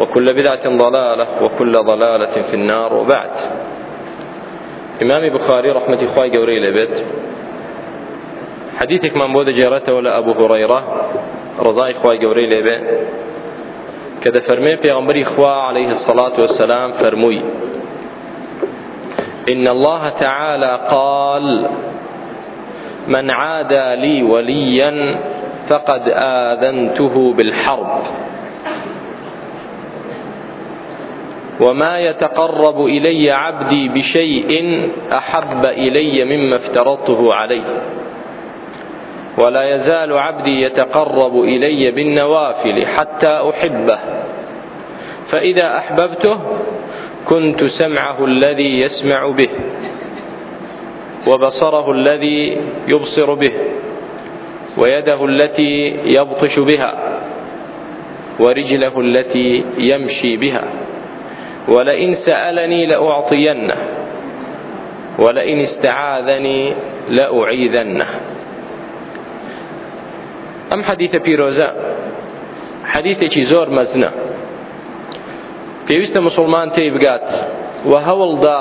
وكل بدعة ضلالة وكل ضلالة في النار وبعد إمام بخاري رحمة إخوة قوري لبيت حديثك من بود جيرته ولا أبو هريرة رضا إخوة قوري لبيت كذا فرمي في أمر إخوة عليه الصلاة والسلام فرموي إن الله تعالى قال من عادى لي وليا فقد آذنته بالحرب وما يتقرب إلي عبدي بشيء أحب إلي مما افترضته عليه ولا يزال عبدي يتقرب إلي بالنوافل حتى أحبه فإذا أحببته كنت سمعه الذي يسمع به وبصره الذي يبصر به ويده التي يبطش بها ورجله التي يمشي بها ولئن سألني لأعطينه ولئن استعاذني لأعيذنه ئەم حديث پیرۆزە حەدیتێکی زۆر مزنا پێویستە مسلمان دا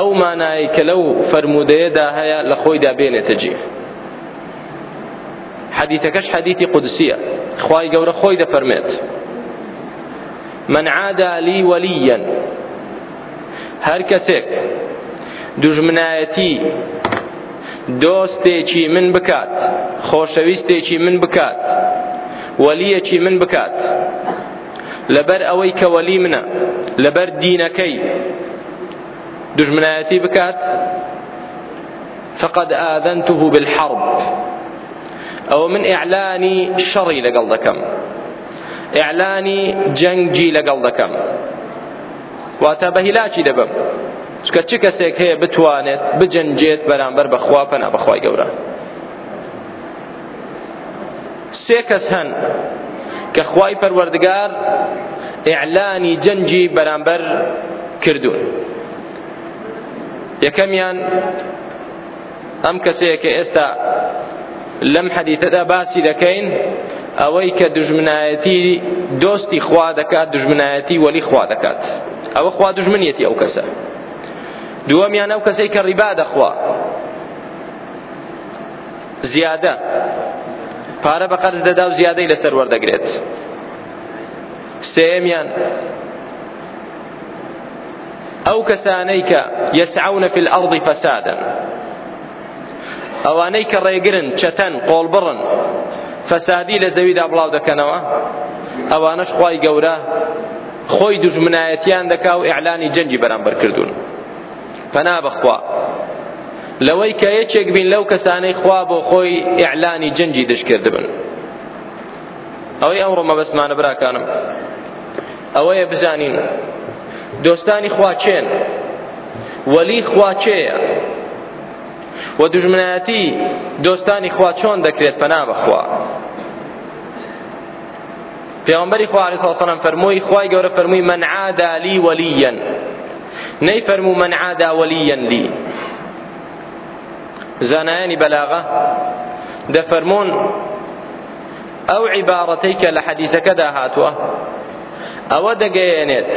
أو ما نايك لو مانایی دا لەو فەرمودەیەدا هەیە لە تجي بێنێتە جێ حديث قدسية خواي خوای خوي دا فرميت من عادى لي وليا هەر دجمنايتي دوستي چي من خوشويستي چي من وليا چي من بكات لبر اويك ولي منا لبر دينكي دجمنايتي بكات فقد آذنته بالحرب أو من إعلاني شري لقلدكم ئیعلانی جەنگی لەگەڵ دەکەم واتە بە هیلاکی دەبم چکە چ کەسێک هەیە بتوانێت بجەنجێت بەرامبەر بەخوا پەنا بەخوای گەورە سێ کەس هەن کە خوای پەروەردگار ئیعلانی جەنجی بەرامبەر کردوون یەکەمیان ئەم کەسەیە کە ئێستا لەم حەدیثەدا باسی دەکەین ئەوەی کە دژمنایەتی دۆستی خوا دەکات دژمنایەتی وەلی خوا دەکات ئەوە خوا دژمنیەتی ئەو کەسە دووەمیان ئەو کەسەی کە ڕیبا دەخوا زیادە پارە بە قەرز دەدا و زیادەی لەسەر وەردەگرێت سێمیان ئەو کەسانەی کە یەسعونە فی الأرض فەسادن ئەوانەی کە ڕێگرن چەتەن قۆڵبڕن فەسادی لە زەویدا بڵاو دەکەنەوە ئەوانەش خوای گەورە خۆی دژمنایەتیان دەکا و ئیعلانی جەنگی بەرامبەر کردوون فەنا بەخوا لەوەی کە یەکێک بین لەو کەسانەی خوا بۆ خۆی ئیعلانی جەنگی دشکردبن ئەوەی ئەم ڕۆمە بەسمانە براکانم ئەوەیە بزانین دۆستانی خوا چێن وەلی خوا چێیە و دژمنایەتی دۆستانی خوا چۆن دەکرێت پەنا بەخوا پێغەمبەری خوا علیه الصلاة والسلام فەرمووی خوای گەورە فەرمووی من عادا لی ولیا نەیفەرموو من عادا ولیا لی زانایانی بەلاغە دەفەرمون ئەو عیبارەتەی کە لە حەدیثەکەدا هاتووە ئەوە دەگەیەنێت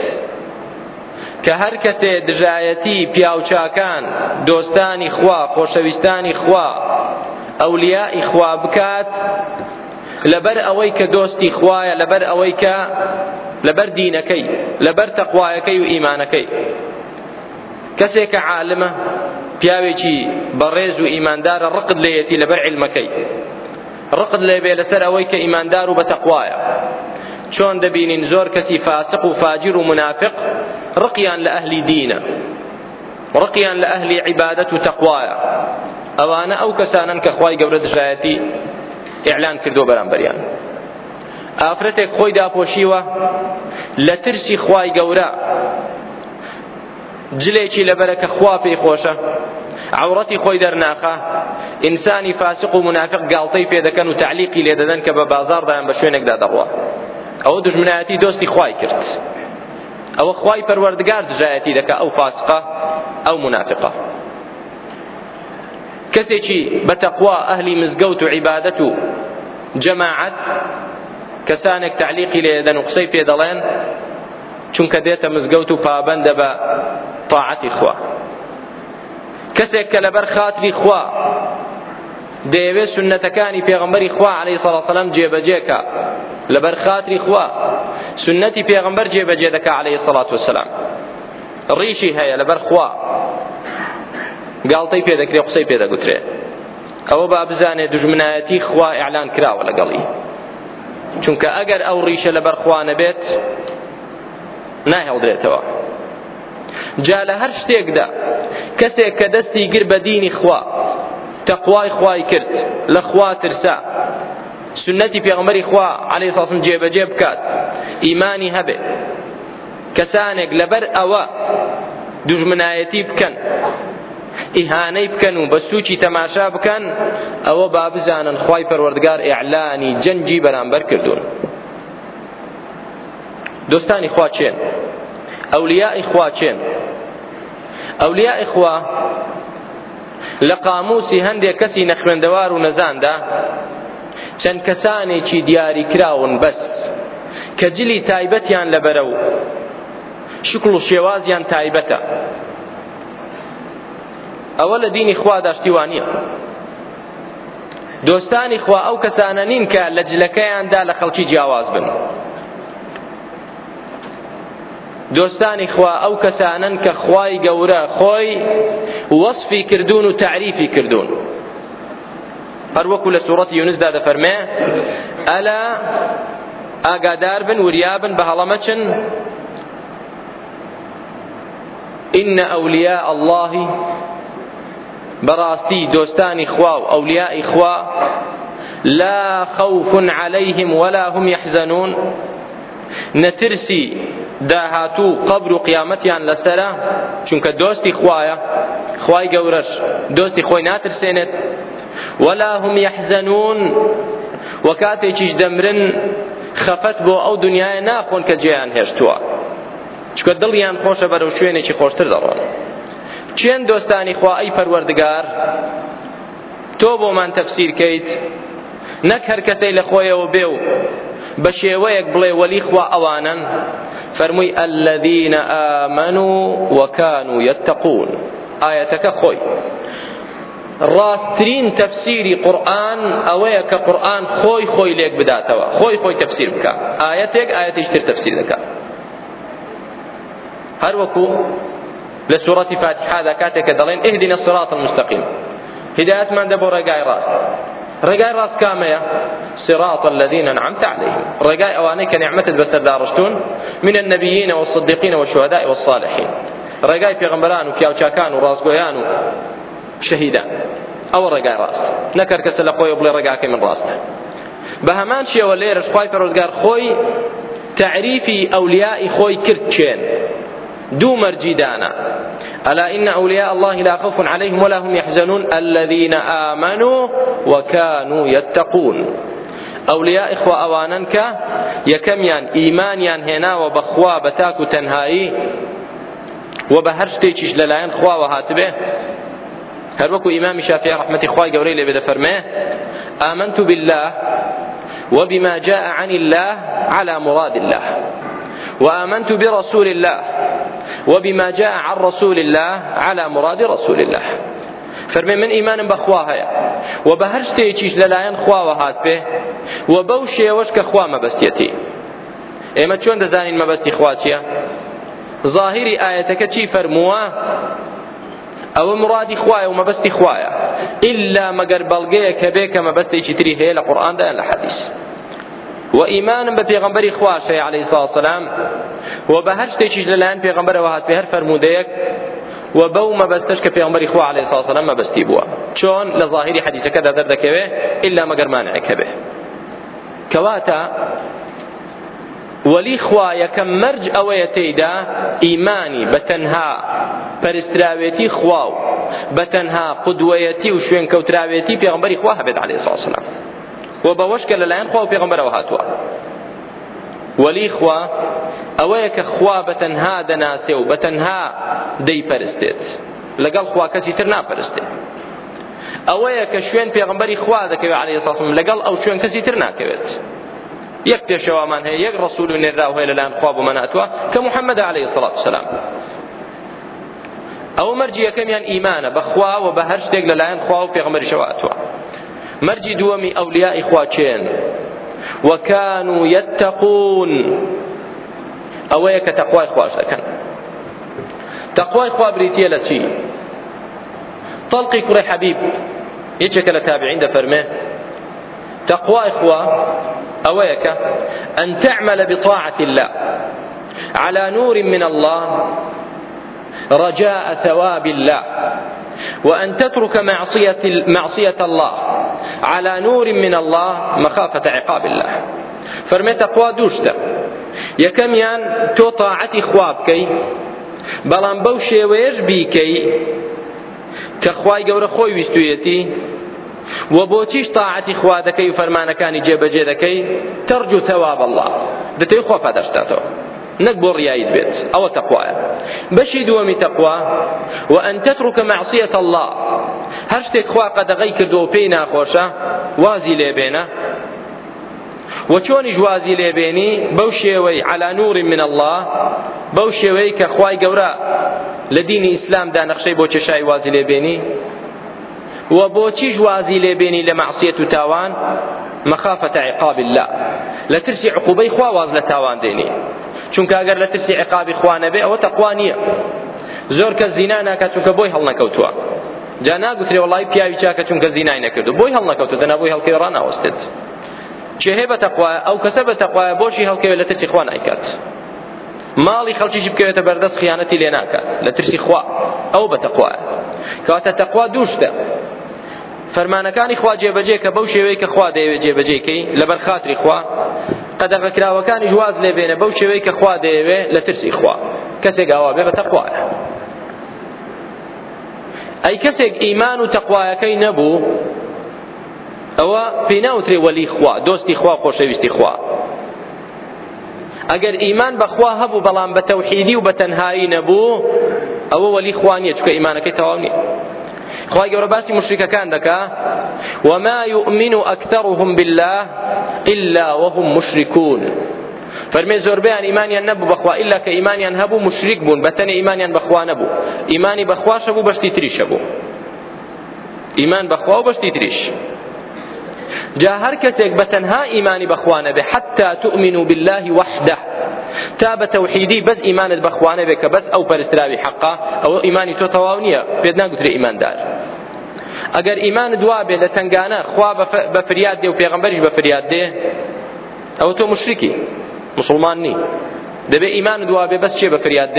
کە هەر کەسێ دژایەتی پیاوچاکان دۆستانی خوا خۆشەویستانی خوا ئەولیای خوا بکات لەبەر ئەوەی کە دۆستی خوایە لەبەر ئەوەی کە لەبەر دینەکەی لەبەر تەقوایەکەی و ئیمانەکەی کەسێک کە عالمە پیاوێکی بەڕێز و ئیماندارە ڕقت لێیەتی لەبەر علمەکەی ڕقت لێ بێ لەسەر ئەوەی کە ئیماندار و بەتەقوایە چۆن دەبینین زۆر کەسی فاسق و فاجر و منافق ڕقیان لە ئەهلی دینە ڕقیان لە ئەهلی عیبادەت و تەقوایە ئەوانە ئەو کەسانن کە خوای گەورە دژایەتی ئیعلان کردو بەرامبەریان ئافرەتێک خۆی داپۆشیوە لە ترسی خوای گەورە جلێکی لەبەرەکە خوا پێی خۆشە عورەتی خۆی دەرناخە ئینسانی فاسق و منافق گاڵتەی پێدەکەن و تعلیقی لێدەدەن کە بە بازاردایان بە شوێنێکدا دەڕوە ئەوە دژمنایەتی دۆستی خوای کرد ئەوە خوای پەروەردگار دژایەتی دەکە ئەو فاسقە ئەو منافقە کەسێکی بەتەقوا ئەهلی مزگەوت و عیبادەت و جەماعەت کەسانێک تعلیقی لێ دەن و قسەی پێ دەڵێن چونکە دێتە مزگەوت و پابەندە بە طاعەتی خوا کەسێک کە لەبەر خاتری خوا دەیەوێت سنەتەکانی پێغەمبەری خوا عەلەیهی سەڵا سەلەم جێبەجێکە لەبەر خاتری خوا سنەتی پێغمبەر جێبەجێ دەکا عليه الصلاة والسلام ڕیشی هەیە لەبەر خوا گاڵتەی پێدەکرێ قسەی پێدەگوترێ ئەوە با بزانێ دژمنایەتی خوا ئیعلان کراوە لەگەڵی چونکە ئەگەر ئەو ڕیشە لەبەر خوا نەبێت ناهێڵدرێتەوە جا لە هەر شتێکدا کەسێک کە دەستی گر بە دینی خوا تەقوای خوای کرد لە خوا ترسا سنتی پێغمبەری خوا علیه ساسم جێبەجێ بکات ئیمانی هەبێ کەسانێک لەبەر ئەوە دوژمنایەتی بکەن ئیهانەی بکەن و بە سوچی تەماشا بکەن ئەوە با بزانن خوای پەروەردگار ئیعلانی جەنگی بەرامبەر کردوون دۆستانی خوا چێن ئەولیای خوا چێن ئەولیای خوا لە قاموسی هەندێک کەسی نەخوێندەوار و نەزاندا چەند کەسانێکی دیاریکراون بەس کە جلی تایبەتیان لەبەرە و شکڵ و شێوازیان تایبەتە ئەوە لە دینی خوا داشتیوانیە دۆستانی خوا ئەو کەسانە نین کە لە جلەکەیاندا لە خەڵکی جیاواز بن دۆستانی خوا ئەو کەسانن کە خوای گەورە خۆی وەصفی کردوون و تعریفی کردوون هەر لسورة لە سوورەتی یونسدا ألا أقادار بن وریابن بە إن أولياء الله براستي دوستاني خوا أولياء إخوا لا خوف عليهم ولا هم يحزنون نترسي داهاتو قبر قيامتي عن لسرة شنك دوستي خوایە خوای گەورەش دوستي خۆی ناترسينت ولا هم يحزنون وكاتيش دمرن خفت بو او دنيا ناخون كجيان هشتوا چکە دڵیان خۆشە بەرەو شوێنێکی خۆشتر دەڕۆن چێن دۆستانی خوا ئەی پەروەردگار تۆ بۆمان تەفسیرکەیت نەک هەر کەسەی لە خۆیەوە بێ و بە شێوەیەک بڵێ وەلی خوا ئەوانن فەرمووی ئەلەذینە ئامەن و وەکان و یەتەقون ئاەتەکە خۆی قرآن تەفسیری قورآن ئەوەیە کە قورآن خۆی خۆی لێک خوي خۆی خۆی تەفسیر بکە ئاەتێک ئاەتیشتر تەفسیر دەکە هەروەکو لە سوورەتی لسورة فاتحة کە دەڵێن الصراط المستقيم هداية هدایەتمان دە بۆ راس ڕاست راس ڕاست کامەیە صراط الذين أنعمت عليهم رقاي أوانيك نعمة بسر دارشتون من النبيين والصديقين والشهداء والصالحين رقاي في غمبران وكياوشاكان ورازقويان شهيدا او رجع راس نكر كسل لە خۆی بڵێ من ڕاستە بە هەمان شێوە لێرش خوي پەرۆزگار خۆی تعریفی ئەولیایی خۆی کرد چێن ألا إن أولياء الله لا خوف عليهم ولا هم يحزنون الذين آمنوا وكانوا يتقون اولياء ئخوا ئەوانن يا یەکەمیان ئیمانیان هێناوە بەخوا بە تاک و تەنهایی و بە هەر هل وكو إمام شافعي رحمة إخوائي قولي لبدا فرميه آمنت بالله وبما جاء عن الله على مراد الله وآمنت برسول الله وبما جاء عن رسول الله على مراد رسول الله فرمي من ايمان بەخوا هەیە و بە هەر شتێکیش به خواوە هات پێ و بەو شێوەش کە خوا مەبەستێتی ما چۆن دەزانین ظاهري ايتك چییە ظاهری ئەوە مرادی وما و مەبەستی الا ئللا مەگەر بەڵگەیە کە بێ کە مەبەستێکی تری هەیە لە قورآاندا لە حەدیث وإيمان ببيغمبري خواشي عليه الصلاة والسلام وبهر شتيش للان بيغمبر وهات بهر فرموديك وبو ما في كبيغمبري خوا عليه الصلاة والسلام ما بستي بوا شون لظاهري حديث كذا دردك به إلا ما مانع به كواتا وەلی خوا یەکەم مەرج ئەوەیە تێیدا ئیمانی بە تەنها پەرستراوێتی خوا و بە تەنها قودوەتی و شوێن کەوتراوێتی پێغمبەری خوا هەبێت عەلەیهی ساسلام و بەوەش کە لەلایەن خوا و پێغمبەرەوە هاتووە وەلی خوا ئەوەیە کە خوا بە تەنها دەناسێ و بە تەنها دەیپەرستێت لەگەڵ خوا کەسی تر ناپەرستێت ئەوەیە کە شوێن پێغمبەری خوا دەکەوێت عەلەیهی ساسلام لەگەڵ ئەو شوێن کەسی تر ناکەوێت یەک پێشەوامان هەیە یک رسول و نێرااو هەیە لان خواب بۆ مەناتوە کە محەممەد عليه سڵات سلام مرجی کمیان ایمانه با خوا و به هر شتێک لان خوا و پێغمەریشەوە ئەتوە مرجی دومی اولیاء خواچین و کانو یتقون ئەوەیە کە تقوای خواش دەکەن تقوای خوا بریتە لە چی تەڵقی کوڕی حەبیب یەکێکە لە تابعین دەفەرمێ تەخوای خوا أويك أن تعمل بطاعة الله على نور من الله رجاء ثواب الله وأن تترك معصية, معصية الله على نور من الله مخافة عقاب الله فرميت تەخوا دوشتا یەکەمیان تۆ تو طاعتي بکەی بەڵام بەو شێوەیەش بیکەی کە خوای گەورە و بۆچیش تاعەتی خوا دەکەی و فەرمانەکانی جێبەجێ دەکەی تەرج و تەواب الله دەتەی خۆ پادەشتاتەوە نەک بۆ ڕیایت بێت ئەوە تەقوایە بەشی دووەمی تەقوا و ئەن تەترک مەعسیەت الله هەر شتێک خوا قەدەغەی کردو و پێی ناخۆشە وازی لێبێنە و چۆنیش وازی لێبێنی بەو شێوەی علا نور من الله بەو شێوەی کە خوای گەورە لە دینی ئیسلامدا نەخشەی بۆ چێشای وازی لێبێنی و بۆچی جوازی لێبێنی لە معسیەت و تاوان مەخافەتە عقاب الله لە ترسی عقوبەی خوا واز لە تاوان دێنی چونکە ئەگەر لە ترسی عقابی خوا نەبێ ئەوە تەقوا نییە زۆر کەس زینا ناکات چونکە بۆی هەڵنەکەوتووە جا ناگوترێ وڵی پیاوی چاکە چونکە زینای نەکرد و بۆی هەڵنەکەوتو دەنا بۆی هەڵکەی ڕناوەستێت چێ هێ بەتەقوا ئەو کەسە بەتەقوایە بۆشی هەڵکەوێت لە ترسی خوا نایکات ماڵی خەڵکیشی بکەوێتە بەردەست خیانەتی لێ ناکات لە ترسی خوا ئەو بەتەخواە کەواتە تەخوا دوو شتە فەرمانەکانی خوا جێبەجێ کە بەو شێوەیە کە خوا دەیەوێت جێبەجێکەی لەبەر خاتری خوا قەدەغەکراوەکانی جواز لێبێنە بەو شێوەیە کە خوا دەیەوێت لە ترسی خوا کەسێک ئاوا بێ بە تەخواە ئەی کەسێک ئیمان و تەقوایەکەی نەبوو ئەوە پێی ناوترێ وەلی خوا دۆستی خوا خۆشەویستی خوا ئەگەر ئیمان بەخوا هەبوو بەڵام بە تەوحیدی و بە تەنهایی نەبوو ئەوە وەلی خوا نییە چکە ئیمانەکەی تەواو نییە خوای گەورە باسی مشریکەکان دەکا وما يؤمن أكثرهم بالله إلا وهم مشركون فەرمێ زۆربیان ئیمانیان نەبوو بەخوا ئللا کە ئیمانیان هەبوو مشریک بوون بەتەنێ ئیمانیان بەخوا نەبوو ئیمانی بەخواشە بوو بەشتی تریشە بوو ئیمان بەخوا و بەشتی تریش جا هر کسیک بتنها ایمانی بخوانه به حتا تؤمنوا بالله وحده تاب توحیدی بس بەس بخوانه به بس او بەس حقه او حەقا تو ئیمانی تۆ تەواو نییە پێت ناگوترێ دار ئەگەر ئیمان دوا بێ لە خوا بە فریاد دێ و پیغمبرش بە فریاد دێ ئەوە تۆ مشریکی مسلمان نی دەبێ ایمان دوا بێ بەس چێ بە فریاد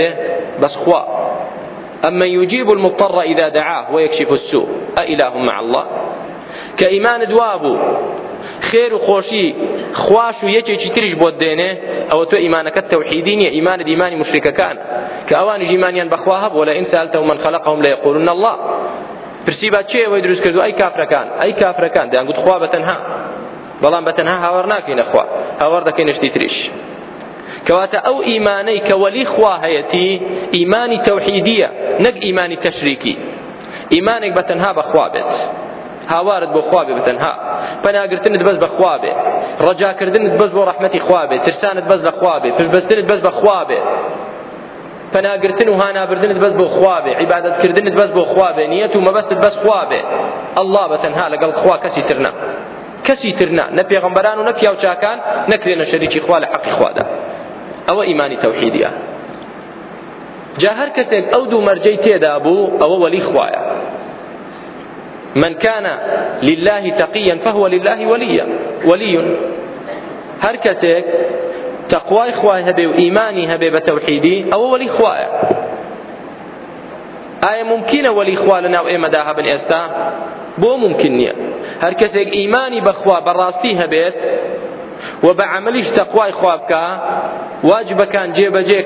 خوا اما يجيب المضطر إذا دعاه ويكشف السوء أإله مع الله کە ئیمانت وا بوو خێر و خۆشی خواش و یەکێکی تریش بۆت دێنێ ئەوە تۆ ئیمانەکەت تەوحیدی نییە ئیمانت ئیمانی مشرکەکان کە ئەوانیش ئیمانیان بەخوا هەبوو لە ئین سالتەو من خەلقهم لەیقولن الله پرسی با چێ ئەوەی دروست کردو ئەی کافرەکان ئەی کافرەکان دەیانگوت خوا بەتەنها بەڵام بەتەنها هاوار ناکەینە خوا هاوار دەکەین شتی تریش کەواتە ئەو ئیمانەی کە وەلی خوا هەیەتی ئیمانی تەوحیدیە نەک ئیمانی تەشریکی ئیمانێک بەتەنها بەخوا بێت هاوارت بۆ خوا بێ بتەنها پەناگرتنت بەس بە خوا بێ ڕەجاکردنت بەس بۆ ڕەحمەتی خوا بێ ترسانت بەس لە خوا بێ پشبستنت بەس بە خوا بێ پەناگرتن و هانابردنت بەس بۆ خوا بێ عیبادەتکردنت بەس بۆ خوا بێ نیەت و مەبەستت بەس خوا بێ ئەڵڵا بەتەنها لەگەڵ خوا کەسی ترنا کەسی ترنا نە پێغەمبەران و نە پیاوچاکان نەکرێنە شەریکی خوا لە حەقی خوادا ئەوە ئیمانی تەوحیدیە جا هەر کەسێک ئەو دوو مەرجەی تێدا بوو ئەوە وەلی خوایە من كان لله تقيا فهو لله وليا ولي هركتك تقوى تەقوای خوای وإيماني و بتوحيدي أو ولي تەوحیدی ئەوە وەلی ولي ئایا ممکنە وەلی خوا بو ناو ئێمەدا إيماني ئێستا براستي هبيت نییە هەر کەسێک واجبك بەخوا بەڕاستی هەبێت و كان عملیش تەقوای خوا ولي واجبەکان جێبەجێ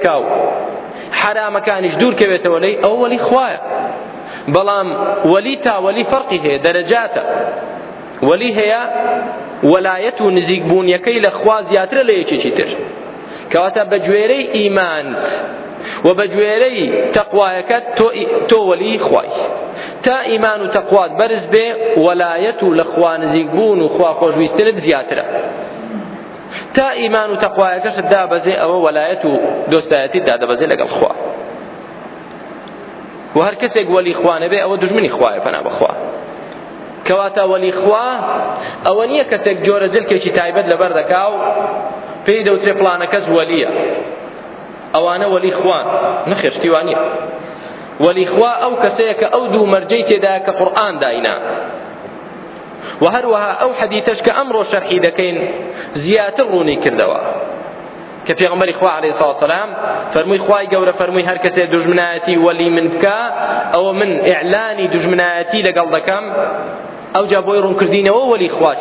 بەڵام وەلی تاوەلی فەرقی هەیە دەرەجاتە وەلی هەیە وەلایەت و نزیکبوونیەکەی لە خوا زیاترە لە یەکێکی تر کەواتە بە گوێرەی ئیمان و بە گوێرەی تەقوایەکەت تۆ وەلی خوای تا ئیمان و تەقوات بەرز بێ وەلایەت و لە خوا نزیکبوون و خوا خۆشویستنت زیاترە تا ئیمان و تەقوایەکەشت دابەزێ ئەوە وەلایەت و دۆستایەتی دادەبەزێ لەگەڵ خوا و هەر کەسێک وەلی خوانە بێ ئەوە دژمنی خوایە پەنا بەخوا کەواتە وەلی خوا ئەوە نییە کەسێک جۆرە جلکێکی تایبەت لەبەر دەکاو پێی دەوترێ پلانە کەس وەلیە ئەوانە وەلی خوان نەخێر شتیوانیە وەلی خوا ئەو کەسەیە کە ئەو دوو مەرجەی تێدایە کە قورئان داینا و هەروەها ئەو حەدیثەش کە ئەمڕۆ شەرحی دەکەین زیاتر ڕوونی کردەوە کە پێغمەری خوا عليه الصلاه والسلام خوای خواي فەرمووی هەر هركسي دژمنایەتی ولي من بکە او من اعلاني دژمنایەتی لەگەڵ او ئەوجا بۆی ڕوونکردینەوە وەلی خوا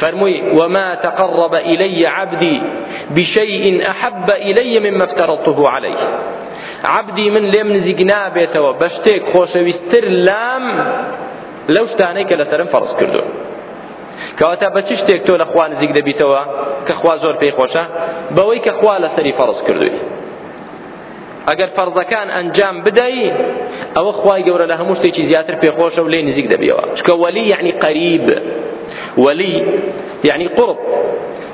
فرمي وما تقرب إلي عبدي بشيء أحب إلي مما افترضته عليه عبدي من لم نزقنا بيتوا خوش خوشويستر لام لو شتانيك لسرم فرض كردون کەواتە بە چ شتێک تۆ لە خوا نزیک دەبیتەوە کە خوا زۆر پێی خۆشە بەوەی کە خوا لەسەری فەرز کردووی ئەگەر فەرزەکان ئەنجام بدەی ئەوە خوای گەورە لە هەموو شتێکی زیاتر پێخۆشە و لێ نزیک دەبیەوە چکە وەلی یعنی قەریب وەلی یعنی قرب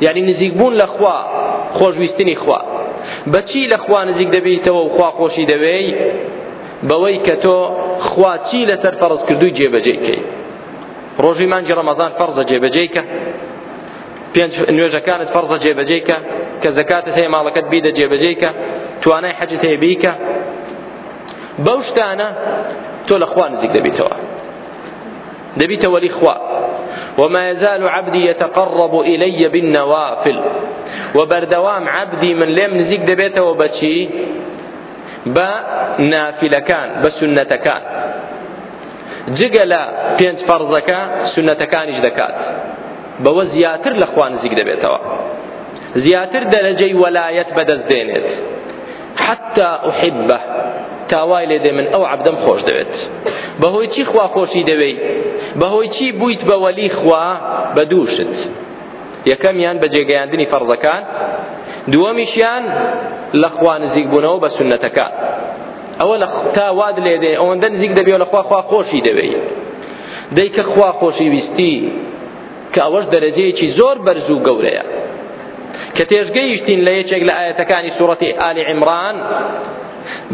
یعنی نزیک بوون لە خوا خۆشویستنی خوا بەچی لە خوا نزیک دەبیتەوە و خوا خۆشی دەوێی بەوەی کە تۆ خوا چی لەسەر فەرز کردووی جێبەجێ کەی ڕۆژی مانگی ڕەمەزان فەرزە جێبەجێیکە پێنج نوێژەکانت فەرزە جێبەجێیکە کە زەکاتت هەیە ماڵەکەت بیدە جێبەجێیکە توانای حەجت هەیە بیکە بەو تو لخوان زیگ دبی تو دبی تو وەلی خوا وما يزال عبدي يتقرب إلي بالنوافل وبردوام عبدي من لم نزيك دبيته وبشي بنافلكان بسنتكان جگە لە پێنج فەرزەکە سنەتەکانیش دەکات بەوە زیاتر لە خوا نزیک دەبێتەوە زیاتر دەرەجەی وەلایەت بەدەست دێنێت حتا ئوحبە تاوای لێ دێ من ئەو عەبدەم خۆش دەوێت بەهۆی چی خوا خۆشی دەوێی بەهۆی چی بوویت بە وەلی خوا بە دووشت یەکەمیان بە جێگەیاندنی فەرزەکان دووەمیشیان لە خوا نزیک بوونەوە بە سنەتەکان ئەوە لە تا واد لێ دێ ئەوەندە نزیک دەبێ لە خوا خوا خۆشی دەوێ دەی کە خوا خۆشی ویستی کە ئەوەش دەرەجەیەکی زۆر بەرز و گەورەیە کە تێژگەیشتین لە یەکێک لە ئاەتەکانی سوڕەتی ئالی عیمران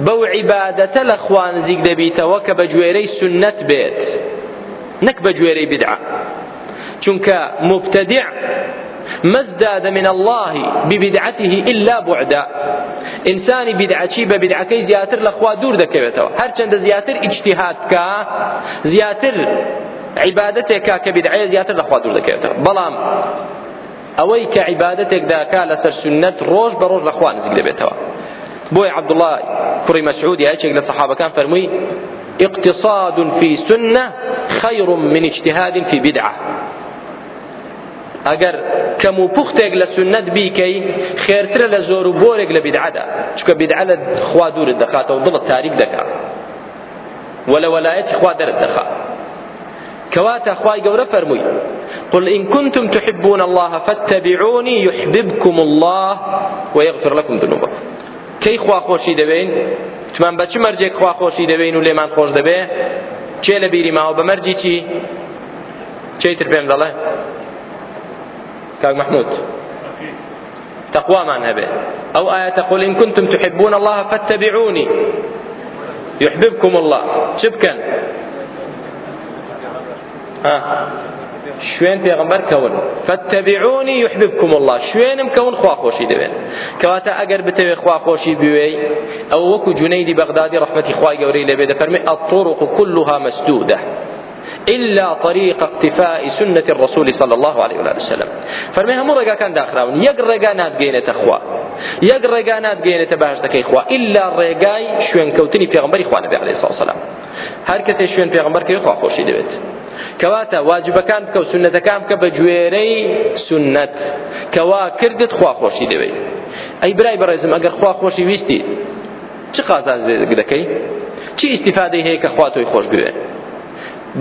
بەو عیبادەتە لە خوا نزیک دەبیتەوە کە بە گوێرەی سنەت بێت نەک بە گوێرەی بدعە چونکە مبتدع ما ازداد من الله ببدعته إلا بعدا انسان بدعتي بە بدعەکەی زیاتر لە خوا دوور دەکەوێتەوە هەرچەندە زیاتر ئیجتیهاتکە زیاتر عیبادەتێکا کە بدعەیە زياتر لە دور دوور دەکەوێتەوە بەڵام ئەوەی کە عیبادەتێک داکا لەسەر سنت ڕۆژ بە ڕۆژ لە خوا نزیک عبد الله كريم مسعود مەسعودی هەیچێک لە سەحابەکان اقتصاد في سنة خير من اجتهاد في بدعة ئەگەر کەم و پوختێک لە سنت بیکەی خێرترە لە زۆر و بۆرێک لە بیدعدا چکە بیدعە لە خوا دوورت دەخاتەوە دڵت تاریک دەکات ولا ولايتي خوا درت دخا كواتا خواي قورة فرمي قل إن كنتم تحبون الله فاتبعوني يحببكم الله ويغفر لكم ذنوبكم كي خوا خوشي دبين تمام بچ مرجك خوا خوشي دبين ولي من خوش دبين چه لبيري ما هو بمرجي چي چه تربيم دله كاك محمود تقوى ما نبي أو آية تقول إن كنتم تحبون الله فاتبعوني يحببكم الله شبكا ها في پێغمبەر كون فاتبعوني يحببكم الله شوين مكون خواخوشي دبين كواتا أقر بتوي خواخوشي بوي أو وكو جنيدي بغدادي رحمتي خواي گەورەی لبيد فرمي الطرق كلها مسدودة إلا طريق اقتفاء سنة الرسول صلى الله عليه وآله وسلم فرمي هم رجا كان داخراون يق رجا نات جينة أخوا يق رجا نات جينة باش دكي إخوا إلا رجاي شوين كوتني في غمبري إخوان النبي عليه الصلاة والسلام هر کسی شوێن پێغمبەرکەی خوا خۆشی دەوێت کەواتە واجبەکان بکە و سنەتەکان بکە بە گوێرەی سنەت کەوا کردت خوا خۆشی دەوێت ئەی برای بەڕێزم ئەگەر خوا خۆشی ویستی چ قازان دەکەی چی ئیسیفادەی هەیە کە خوا تۆی خۆش بوێت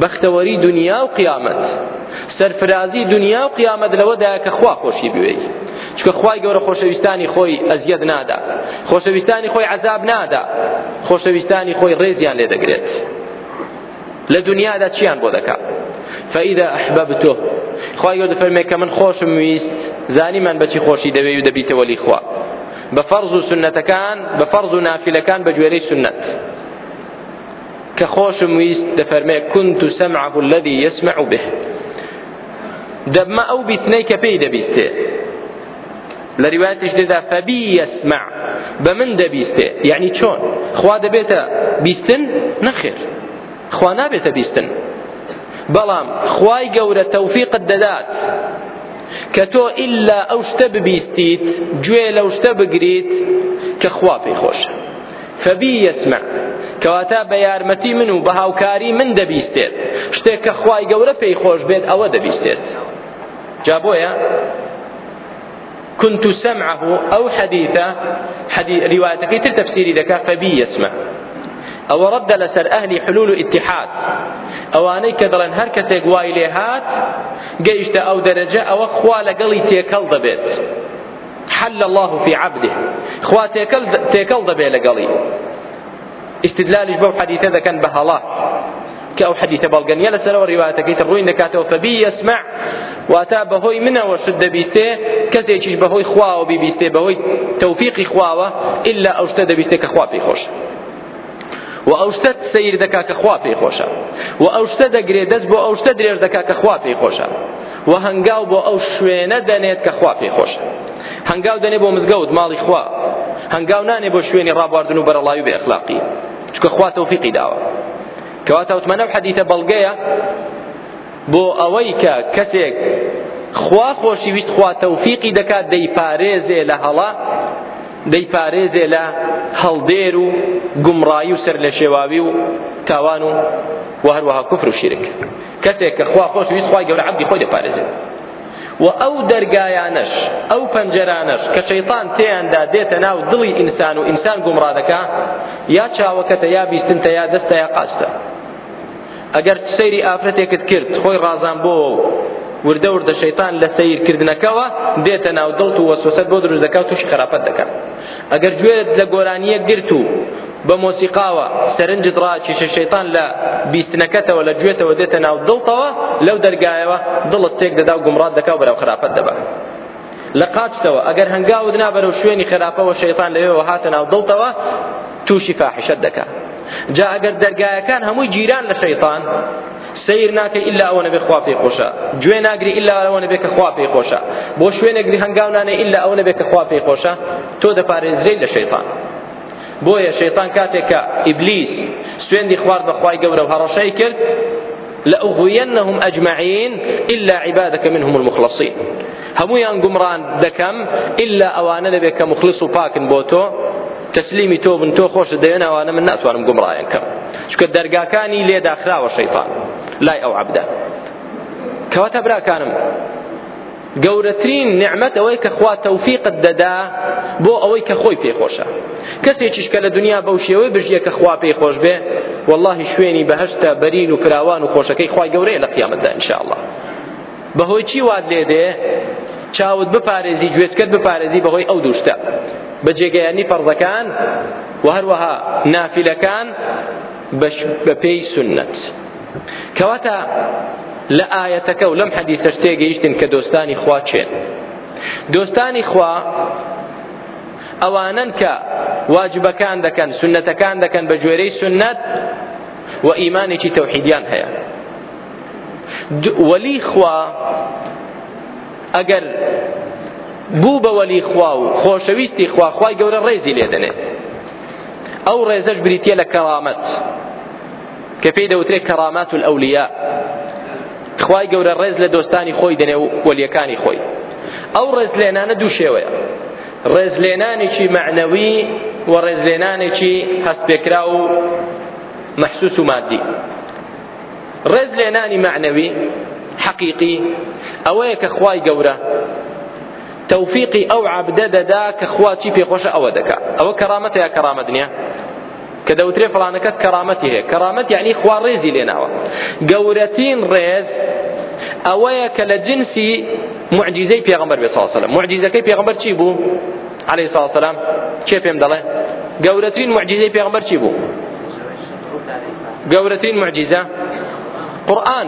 بەختەوەری دنیا و قیامەت سەرفرازی دنیا و قیامەت لەوەدایە کە خوا خۆشی بوێی چکە خوای گەورە خۆشەویستانی خۆی ئەزیەت نادا خۆشەویستانی خۆی عذاب نادا خۆشەویستانی خۆی ڕێزیان لێ دەگرێت لە دنیادا چیان بۆ دەکات فەئیدا ئەحبەبتۆ خوای گەورە دەفەرمێ کە من خۆشم ویست زانی من بەچی خۆشی دەوێ و دەبیتەوەلی خوا بە فەرز و سنەتەکان بە فەرز و نافیلەکان بە گوێرەی سنەت كخوش ميس دفرمي كنت سمعه الذي يسمع به ما أو بيتنيك بيد بيستي لرواتش ددا فبي يسمع بمن دبيستي يعني چون خوا دبيتا بيستن نخير خوا نابێتە بيستن بلام خواي قورة توفيق الددات كتو إلا أوشتب بيستيت شتە ببیستیت قريت كخوا شتە خوش فبی یسمع کەواتە بە یارمەتی من و بە هاوکاری من دەبیستێت شتێک کە خوای گەورە پێی خۆش بێت ئەوە دەبیستێت جا بۆیە كنت سمعه أو حديثه حديث روايتك تر تفسيري لك فبي يسمع أو رد لسر أهل حلول اتحاد ئەوانەی کە دەڵێن هەر کەسێک وای لێ هات گەیشتە ئەو دەرەجە ئەوە خوا لەگەڵی تێکەڵ دەبێت حل الله في عبده اخوات تاكل تاكل دبي لقلي استدلالش بو حديثه ذا كان بهلا كاو حديثه بالقنيه لسنه وروايته كي تروي انك اتو فبي يسمع واتى بهوي منه وشد بيسته كزي تشيش بهوي خواه بي بيسته بهوي توفيق خواه الا اشتد بيسته كخواه في خوش و اوشتد سير دكا كخواه بي خوش و اوشتد اقريدس بو اوشتد ريش دكا كخواه بي خوش و هنگاو بو اوشوينه دانيت كخواه بي خوش هەنگاو دەنێ بۆ مزگەوت ماڵی خوا هەنگاو نانێ بۆ شوێنی ڕابواردن و بەرەڵاوی بێ ئەخلاقی چکە خوا تەوفیقی داوە کەواتە وتمەنەو حەدیتە بەڵگەیە بۆ ئەوەی کە کەسێک خوا خۆشی ویست خوا تەوفیقی دەکات دەیپارێزێ لە هەڵا دەیپارێزێ لە هەڵدێر و گومڕایی و سەر لە شێواوی و تاوان و هەروەها کوفر و شیرک کەسێک کە خوا خۆش ویست خوای گەورە عەبدی خۆی دەپارێزێت و ئەو دەرگایانش ئەو پەنجەرانش کە شەیطان تێیاندا دێتە ناو دڵی ئینسان و ئینسان گومڕا دەکا یا چاوەکەتە یا بیستنتە یا دەستە یا قاستە ئەگەر سەیری ئافرەتێکت کرد خۆی ڕازان بۆ وردە وردە شەیتان لە سیرکردنەکەەوە دێتە ناو دڵت و وەسوسەت بۆ دروست دەکات تووشی خراپەت دەکات ئەگەر گوێت لە گۆرانیە گرت و بە مۆسیقاوە سەرنجت ڕاکیشە شەیتان لە بیستنەکەتەوە لە گوێتەوە دێتە ناو دڵتەوە لەو دەرگایەوە دڵت تێک دەدا و گومڕات دەکات بەرەو خراپەت دەبات لە قاچتەوە ئەگەر هەنگاوت نابەرەو شوێنی خراپەوە شەیتان لەوێەوە هاتە ناو دڵتەوە تووشی فاحشەت دەکات جا ئەگەر دەرگایەکان هەمووی گیران لە شەیتان سیر ناکە إلا ئەوەنە بخوافي خوا پێی خۆشە گوێ ناگری ئللا ئەوەنە بێ کە خوا پێی خۆشە بۆ شوێنێکگری هەنگاونانە ئللا ئەوەنە بێ کە خوا پێی خۆشە تۆ دەپارێزرەی لە شەیتان بۆیە شەیتان کاتێکە ئیبلیس و لأغوينهم أجمعين إلا عبادك منهم المخلصين هميان قمران دكم إلا أوانا بك مخلص وباك بوتو تسليمي توب تو خوش دينا وأنا من وانا قمران كم شكد درقاكاني ليه داخلا وشيطان لای ئەو عەبدە کەواتە براکانم گەورەترین نعمەت ئەوەی کە خوا تەوفیقت دەدا بۆ ئەوەی کە خۆی پێخۆشە کەسێکیش کە لە دنیا بەو شێوەی بژیە کە خوا پێی خۆش بێ واللهی شوێنی بەهشتە بەرین و فراوان و خۆشەکەی خوای گەورەیە لە قیامەتدا ئینشاءالله بەهۆی چی واد لێ دێ چاوت بپارێزی گوێتکەت بپارێزی بەهۆی ئەو دووشتە بە جێگەیانی فەرزەکان و هەروەها نافیلەکان بە پێی سنەت کەواتە لە ئاەتەکە و لەم حەدیثەش تێگەیشتن کە دۆستانی خوا چێن دۆستانی خوا ئەوانن کە واجبەکان دەکەن سنەتەکان دەکەن بە جوێرەی سنەت و ئیمانێکی تەوحیدیان هەیە وەلی خوا ئەگەر بوو بە وەلی خوا و خۆشەویستی خوا خوای گەورە ڕێزی لێدەنێت ئەو ڕێزەش بریتە لە کەوامەت کە پێی دەوترێت کەڕامات و ئەولیا خوای گەورە ڕێز لە دۆستانی خۆی دەنێ و وەلیەکانی خۆی ئەو ڕێزلێنانە دوو شێوەیە ڕێزلێنانێکی معنەوی و ڕێزلێنانێکی هەستپێکرا و مەحسوس و مادی ڕێزلێنانی معنەوی حەقیقی ئەوەیە کە خوای گەورە تەوفیقی ئەو عەبدە دەدا کە خوا چی پێخۆشە ئەوە دەکات ئەوە کەرامەتە یا کەرامە دنیا كذا دەوترێ فڵانەکە كرامته هەیە يعني یعنی خوا ڕێزی لێناوە أويا كلا جنسي معجزة في جنسی معجزەی الله بێ ساوسەلم معجزەکەی پێغمبەر چی بوو عليه الصلاة والسلام كيف پێم دەڵێ گەورەترین معجزەی پێغمبەر چی معجزه قران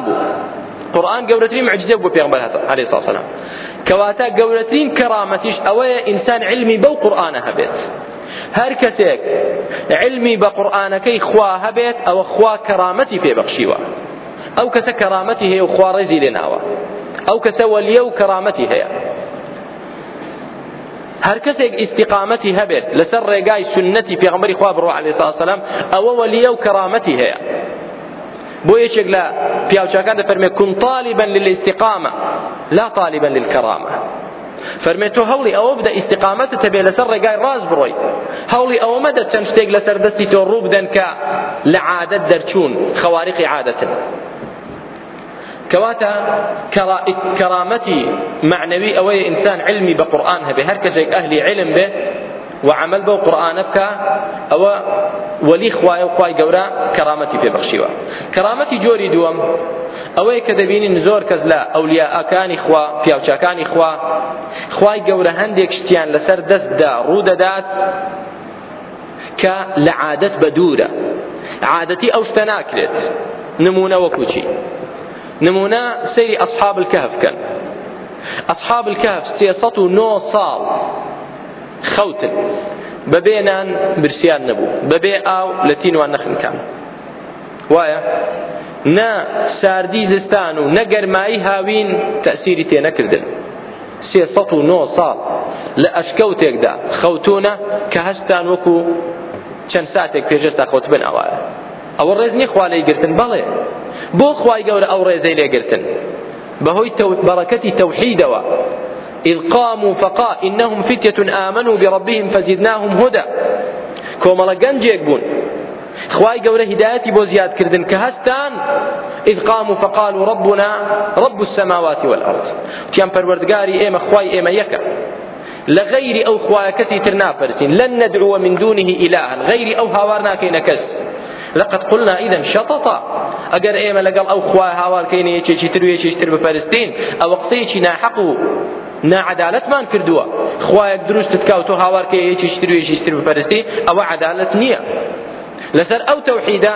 بو قران بوو معجزه بو معجزە بوو پێغمبەر هەتا عليه الصلاة والسلام كواتا گەورەترین كرامتيش اويا انسان علمي بو قورآنە هەبێت هر کەسێک علمی بە قورآانەکەی خوا هەبێت أو خوا کەرامەتی پێبەخشیوە او کەسە کەرامەتی هي و خوارێزی لێناوە أو کەسە وەلیە و کەرامەتی هەیە هەر لسر ئیسیقامەتی هەبێت لەسەر ڕێگای سنەتی پێغمبەری خوا بڕۆ عليه ساسەلام ئەوە وەلیە و کەرامەتی هەیە بۆ یەکێک لە پیاوچەکان دەفەرمێ كن طالبا للاستقامة لا طالبا للكرامة فەرمێت تۆ هەوڵی ئەوە بدە ئیسیقامەتە تەبێ لەسەر ڕێگای ڕاز بڕۆی هەوڵی ئەوە مەدە چەند شتێک لەسەر دەستی تۆ ڕوو بدەن کە لە عادەت دەرچوون خەواریقی عادەتن کەواتە کەرامەتی معنەوی ئەوەیە ئینسان علمی بە قورآن هەبێ هەر کەسێک ئەهلی علم بێ وعمل بو قرآن بکە ئەوە وەلی خوای و خوای گەورە کەرامەتی پێبەخشیوە کەرامەتی جۆری دووەم ئەوەیە کە دەبینین زۆر کەس لە ئەولیاءەکانی خوا پیاوچەکانی خوا خوای گەورە هەندێک شتیان لەسەر دەستدا ڕوودەدات کە لە عادەت بە دوورە عادەتی ئەو شتە ناکرێت نمونە وەکوچی نمونە سەیری ئەسحاب الکەهف بکەن ئەسحاب الکەهف سێسەد و نۆ ساڵ خەوتن بەبێ نان برسیان نەبوو بەبێ ئاو لە تینوان نەخنکان وایە نە ساردی زستان و نە گەرمایی هاوین تەسیری تێنەکردن سێ سەد و نۆ ساڵ لە ئەشکەوتێکدا خەوتونە کە هەستان وەکو چەند ساتێک پێشێستا خۆت بن ئەوایە ئەوە ڕێز نیە خوا لێی گرتن بەڵێ بۆ خوای گەورە ئەو ڕێزەی لێگرتن بەهۆی بەڕەکەتی تەوحیدەوە إذ قاموا فقا إنهم فتية آمنوا بربهم فزدناهم هدى كما گەنجێک بوون إخوائي قولة هدایەتی بوزياد كردن كهستان إذ قاموا فقالوا ربنا رب السماوات والأرض تيام فروردقاري إيم أخوائي إيم يكا لغير أو خواكتي ترنا فرسين لن ندعو من دونه إلها غير أو هاوارنا كينكس لقد قلنا إذا شططا أجر إيما لقال أو خوا هاوار كيني يشي تروي يشي فلسطين أو قصي ناحقوا ناعەدالەتمان کردووە خوایەک دروستت کا و تۆ هاوارکە یەکی شتر وێژی شتر بپەرستی ئەوە عەدالەت نییە لەسەر ئەو تەوحیدە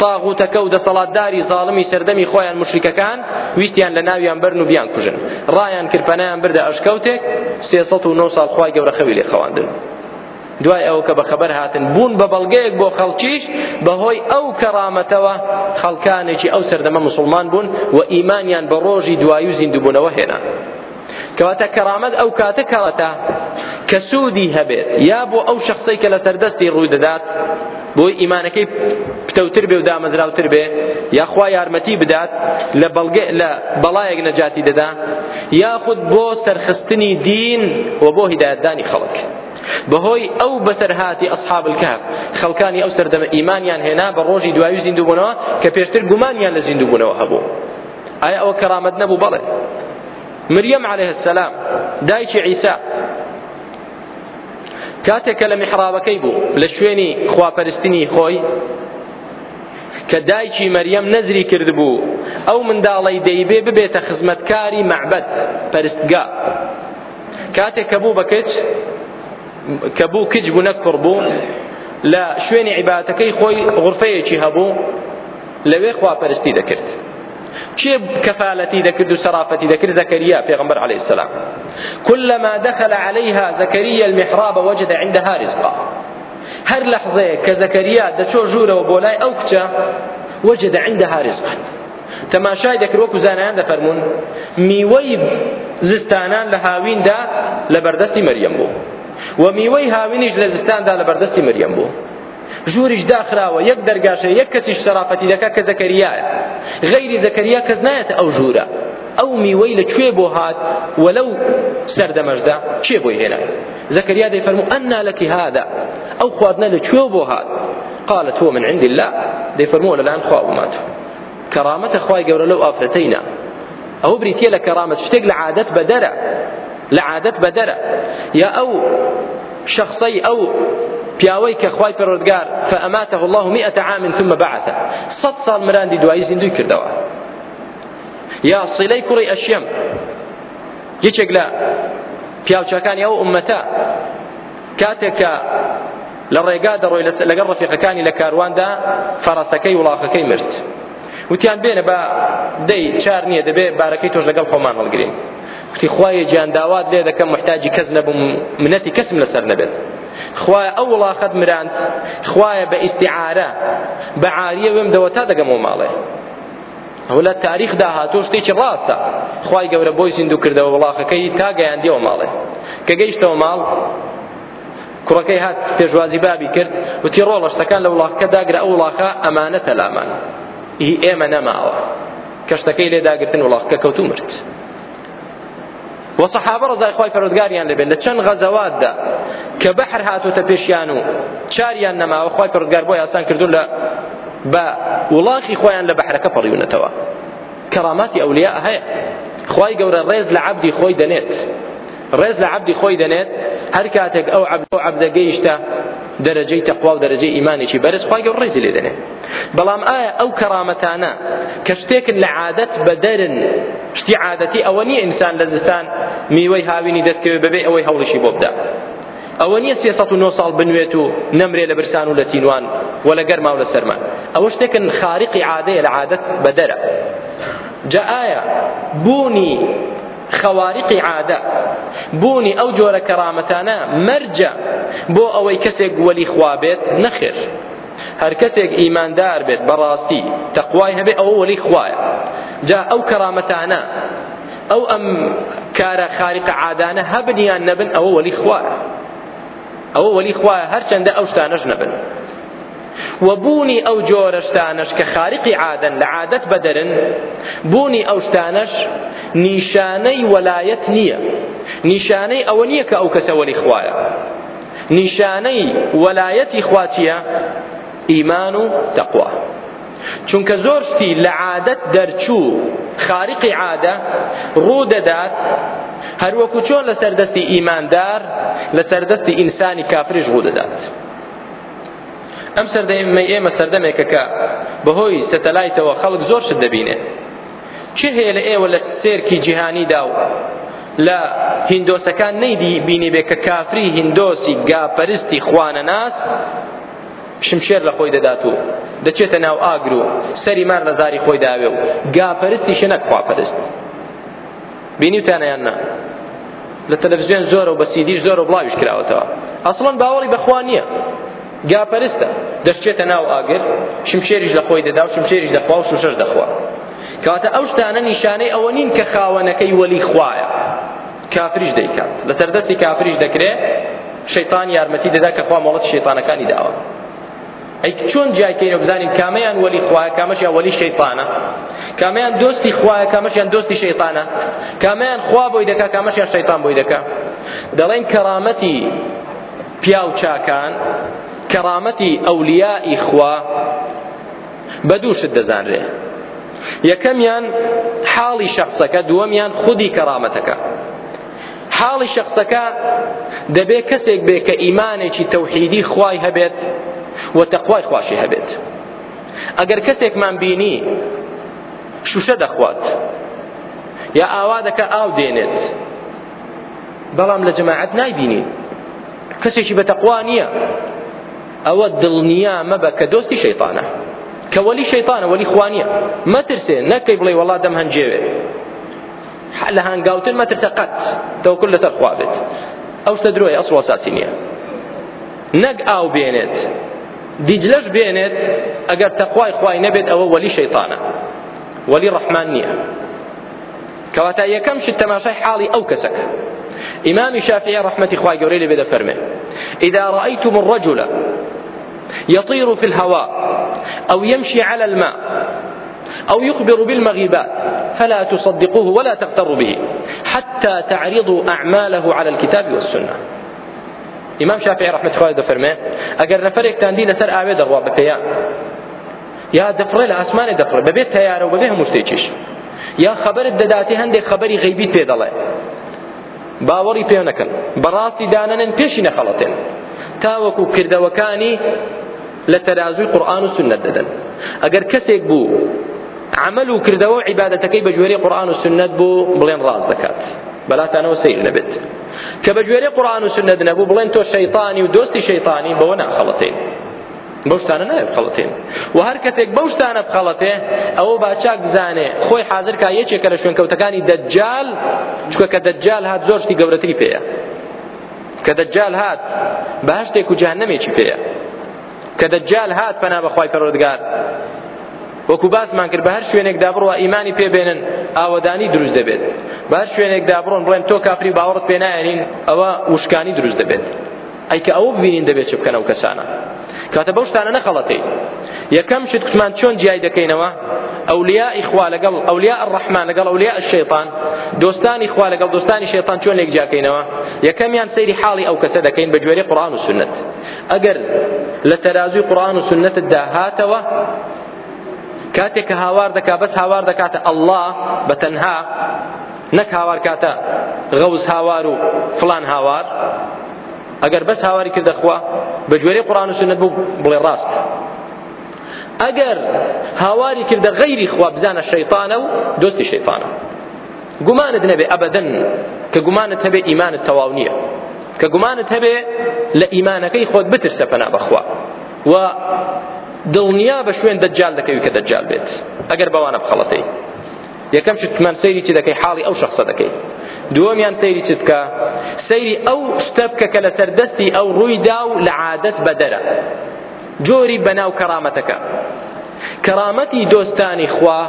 تاغوتەکە و دەسەڵاتداری زاڵمی سەردەمی خۆیان مشریکەکان ویستیان لە ناویان بەرن و بیان کوژن ڕایان کرپەنایان بردە ئەشکەوتێک سێ سەد و نۆ ساڵ خوای گەورە خەوی لێ خەواندن دوای ئەوە کە بەخەبەر هاتن بوون بە بەڵگەیەک بۆ خەڵکیش بەهۆی ئەو کەڕامەتەوە خەڵکانێکی ئەو سەردەمە مسلمان بوون و ئیمانیان بە ڕۆژی دوایی و زیندوبوونەوە هێنان کەواتە کەرامەت ئەو کاتە کەواتە کە سوودی هەبێت یا بۆ ئەو شخصی کە لە سەردەستی ڕووی دەدات بۆی ئیمانەکەی پتەوتر بێ و دامەزراوتر بێ یاخوا یارمەتی بدات لە بەڵگە لە بەڵایەک نەجاتی دەدا یاخود بۆ سەرخستنی دین و بۆ هیدایەتدانی خەڵک بەهۆی ئەو بەسەرهاتی ئەصحاب الکهف خەڵکانی ئەو سەردەمە ئیمانیان هێنا بە ڕۆژی دوایی زیندوو بوونەوە کە پێشتر گومانیان لە زیندوو بوونەوە هەبوو ئایا ئەوە کەرامەت نەبوو بەڵێ مریەم عليه السلام دایکی عیسا کاتێکە لە میحرابەکەی بوو لە شوێنی خواپەرستنی خۆی کە دایکی مەریەم نەزری کردبوو ئەو منداڵی دەیبێ ببێتە خزمەتکاری مەعبەت پەرستگا کاتێک کە بوو بە کچ کە بوو کچ بوو نە کوڕ بوو لە شوێنی عیباتەکەی خۆی غورفەیەکی هەبوو لەوێ خواپەرستی دەکرد کێ كفالتي دەکرد سرافتي ذكر زكريا في غمر عليه السلام كلما دخل عليها زكريا المحراب وجد عندها رزقا هر لحظة كزكريا دتشو جورة وبولاي أو كتا وجد عندها رزقا تەماشای ذكر وكو زانان دفرمون میوەی زستانان لە هاویندا لە لبردستي مەریەم بوو و میوەی هاوینیش لە زستاندا لە یک داخراوە یک دەرگاشە شرافتی کەسیش که زکریا غیر زکریا کز زەکەریا او نایەت او ژوورە ئەو بو هاد ولو سرد وەلەو سەردەمەشدا کێ بۆی زکریا دی فرمو ئەننا لکی هادا او خواردنە لەکوێ بو هاد قالت هو من عند الله دی فرمو خوا خواب مات کرامت خواهی لەو لو آفرتینا او لە کەرامەت شتێک لعادت عادەت بەدەرە لە عادەت یا او شخصی او بياويك خواي بردقار فأماته الله مئة عام ثم بعثه صد صال مران دي دوائي زندوك الدواء يا صلي كري أشيام يشيك لا بياوكا كان يو أمتا كاتك لرقادة روي لقرفق كاني لكاروان دا فرسكي ولاخكي مرت وتيان بينا با دي شارنية دبي باركيتوش لقل خمان القرين وتي خواي جان داوات ليه دا كان محتاجي كزنب منتي كسم لسر نبيل خوایە ئەو وڵاقەت مراند خوایە بە ئیستعارە بە عاریە وێم دەوە تا دەگەمەوە ماڵێ ئەو لە تاریخ داهاتۆ شتێکی ڕاستە خوای گەورە بۆی زیندوو کردەوە وڵاقەکەی تا گەیاندیەوە ماڵێ کە گەیشتەوە ماڵ کوڕەکەی هات پێشوازی بابی کرد وتی ڕۆڵە شتەکان لە وڵاقەکە داگرە ئەو وڵاقە ئەمانەتە لامان ئێمە نەماوە کە شتەکەی لێداگرتن وڵاقەکە کەوتو مرد و صحابه رضای خوای پرودگاریان لبن لچن غزوات دا که بحر هاتو تپیشیانو چاریان نما و خوای پرودگار بو آسان کردون ل با ولاخی خوایان لبحر کفریون توا کرامات اولیاء هه خوای گور رز لعبدی خوای دنت رز لعبدی خوای دنت هر کاتک او عبد او عبد گیشته دەرەجەی تەقوا و دەرەجەی ئیمانێکی بەرز خی گەڵ ڕێزی لێ دەنێ بەڵام ئایا ئەو کەرامەتانە کە شتێکن لە عادەت بە دەرن شتی عادەتی ئەوە نییە ئینسان لە زستان میوەی هاوینی دەستکەوێت ببێ ئەوەی هەوڵشی بۆ بدە ئەوە نییە سێ نه ساڵ بنوێت و نەمرێ لە برسان و لە تینوان و لە گەرما و لە سەرمان ئەوە شتێکن خارقی عادەیە لە عادەت بە دەرە جا ئایا بوونی خەواریقی عادە بوونی ئەو جۆرە کەرامەتانە مەرجە بۆ ئەوەی کەسێک وەلی خوا بێت نەخێر هەر کەسێک ئیماندار بێت بەڕاستی تەقوای هەبێ ئەوە وەلی خوایە جا ئەو کەرامەتانە ئەو ئەم کارە خارقە عادانە هەبن یان نەبن ئەوە وەلی خوایە ئەوە وەلی خوایە هەرچەندە ئەو شتانەش نەبن و بوونی ئەو جۆرە شتانەش کە خارقی عادەن لە عادەت بەدەرن بوونی ئەو شتانەش نیشانەی وەلایەت نییە نیشانەی ئەوە نییە کە ئەو کەسە وەلی خوایە نیشانەی وەلایەتی خواتیە ئیمان و تەقوا چونکە زۆر شتی لە عادەت دەرچوو خارقی عادە ڕوو دەدات هەروەکو چۆن لە سەردەستی ئیماندار لە سەردەستی ئینسانی کافریش ڕوو دەدات ئەم سەردەمەی ئێمە سەردەمێکە کە بەهۆی سەتەلایتەوە خەڵک زۆر شت دەبینێ چه هەیە لە ئێوە لە سێرکی جیهانیدا و لە هیندۆسەکان نەیدی بینی بێ کە کافری هیندۆسی گاپەرستی خوانە ناس شمشێر لە خۆی دەدات و دەچێتە ناو ئاگر و سەری مار لە زاری خۆی داوێ و گاپەرستی شەنەک خواپەرست بینیتانەیان نا لە تەلەڤزیۆن زۆر و بە سیدیش زۆر و بڵاویش کراوەتەوە ئەسڵەن باوەڵی بەخوا نییە گاپەرستە دەشتێتە ناو ئاگر شمشێریش لە خۆی دەدا و شمشێریش دەخوا و شوشەش دەخوا کاتە ئەو شتانە نیشانەی ئەوە نین کە خاوەنەکەی وەلی خوایە کافریش دەیکات لە سەردەستی کافریش دەکرێ شەیطان یارمەتی دەدا کە خوا مەڵەت شەیطانەکانی داوە ئەی چۆن جیاکەینە بزانین کامیان وەلی خوایە کامەشیان وەلی شەیطانە کامیان دۆستی خوایە کامەشیان دۆستی شەیطانە کامیان خوا بۆی دەکا کامەشیان شەیطان بۆی دەکا دەڵێن کەرامەتی پیا و چاکان کەرامەتی ئەولیای خوا بە دووشت دەزانرێ یەکەمیان حاڵی شەخصەکە دووەمیان خودی کەرامەتەکە حاڵی شخصەکە دەبێ کەسێک بێ کە ئیمانێکی تەوحیدی خوای هەبێت و تەخوای خواشی هەبێت ئەگەر کەسێکمان بینی شوشە دەخوات یا ئاوا دەکە ئاو دێنێت بەڵام لە جەماعەت نایبینی کەسێکی بە تەقوا نییە ئەوە دڵنیا مەبە کە دۆستی شەیطانە کە وەلی شەیطانە وەلی خوانیە مەترسێ نەکەی بڵێ وەڵا دەم هەنجێوێ لە هەنگاوتن مەترسە قەت تەوکل لەسەر خوا بێت ئەو شتە درۆی ئەسڵ ئەساسی نییە نەک ئاو بێنێت دیجلەش بێنێت ئەگەر تەخوای خوای نەبێت ئەوە وەلی شەیطانە وەلی ڕەحمان نییە کەواتە یەکەم شت تەماشای حاڵی ئەو کەسەکە إمام شافعي رحمة إخوة قولي بدا فرمي إذا رأيتم الرجل يطير في الهواء أو يمشي على الماء أو يخبر بالمغيبات فلا تصدقوه ولا تغتروا به حتى تعرضوا أعماله على الكتاب والسنة إمام شافعي رحمة الله عليه فرمه أجر نفرك تاندي سر آوه دروا بتيان يا لا أسمان دفري ببيت تياره وبيه مستيشش يا خبر الدداتي هندي خبري غيبي تيدله باوەڕی پێ نەکەن بەڕاستی دانەنن پێشی نەخەڵەتێن تاوەکو کردەوەکانی لە تەرازوی قورآن و سنت دەدەن ئەگەر کەسێک بوو عمل و کردەوە عیبادەتەکەی بەگوێرەی قورآن و سنت بوو بڵێن ڕاست دەکات بەلاتانەوە سیر نەبێت کە بەگوێرەی قورآن و سنت نەبوو بڵێن تۆ شەیطانی و دۆستی شەیطانی بەوە ناخەڵەتین بەشتانە نایە بخەڵەتێن و هەر کەسێک بەشتانە بخەڵەتێ ئەوە باچاک بزانێ خۆی حاضرکە یەکێکە لە شوێنکەوتەکانی دەجال چکە کە دەجال هات زۆر شتی گەورەتری پێەیە کە دەجال هات بەهشتێک و جهنمێکی پێەیە کە دەجال هات پەنا بەخوای پەرۆدگار وەکو باسمان کرد بە هەر شوێنێکدا بڕوە ئیمانی پێبێنن ئاوەدانی دروست دەبێت بە هەر شوێنێکدا بڕۆن بڵێن تۆ کافری باوەڕت پێ نایەنین ئەوە وشکانی دروست دەبێت ئەیکە ئەوە ببینین دەبێت چ بکەنەوە کەسانە کاتە بەو شتانە نەخەڵەتی یەکەم شت کتمان چۆن جیای دەکەینەوە ئەولیا ئیخوا لەگەڵ ئەولیا الرحمان لەگەڵ ئەولیا الشەیطان دۆستانی خوا لەگەڵ دۆستانی شەیطان چۆن لێکجیاکەینەوە یەکەمیان سەیری حاڵی ئەو کەسە دەکەین بە جوێری قورآن و سنت ئەگەر لە تەرازوی قورآن و سنتتدا هاتەوە کاتێک کە هاوار دەکا بەس هاوار دەکاتە ئەلله بە تەنها نەک هاوار کاتە غەوز هاوار و فلان هاوار ئەگەر بەس هاواری کردە خوا بە جوێرەی قورآن و سنت بوو بڵێ ڕاست ئەگەر هاواری کردە غەیری خوا بزانە شەیطانە و دۆستی شەیطانە گومانت نەبێ ئەبەدەن کە گومانت هەبێ ئیمانت تەواو نییە کە گومانت هەبێ لە ئیمانەکەی خۆت بترسە پەنا بەخوا و دڵنیا بە شوێن دەجال دەکەوی کە دەجال بێت ئەگەر بەوانە بخەڵەتەی یەکەم شتمان سەیری چی دەکەی حاڵی ئەو شخصە دەکەی دووەمیان سەیری چ بکە سەیری ئەو شتە بکە کە لەسەر دەستی ئەو ڕوویدا و لە عادەت بەدەرە جۆری بەناو کەرامەتەکە کەرامەتی دۆستانی خوا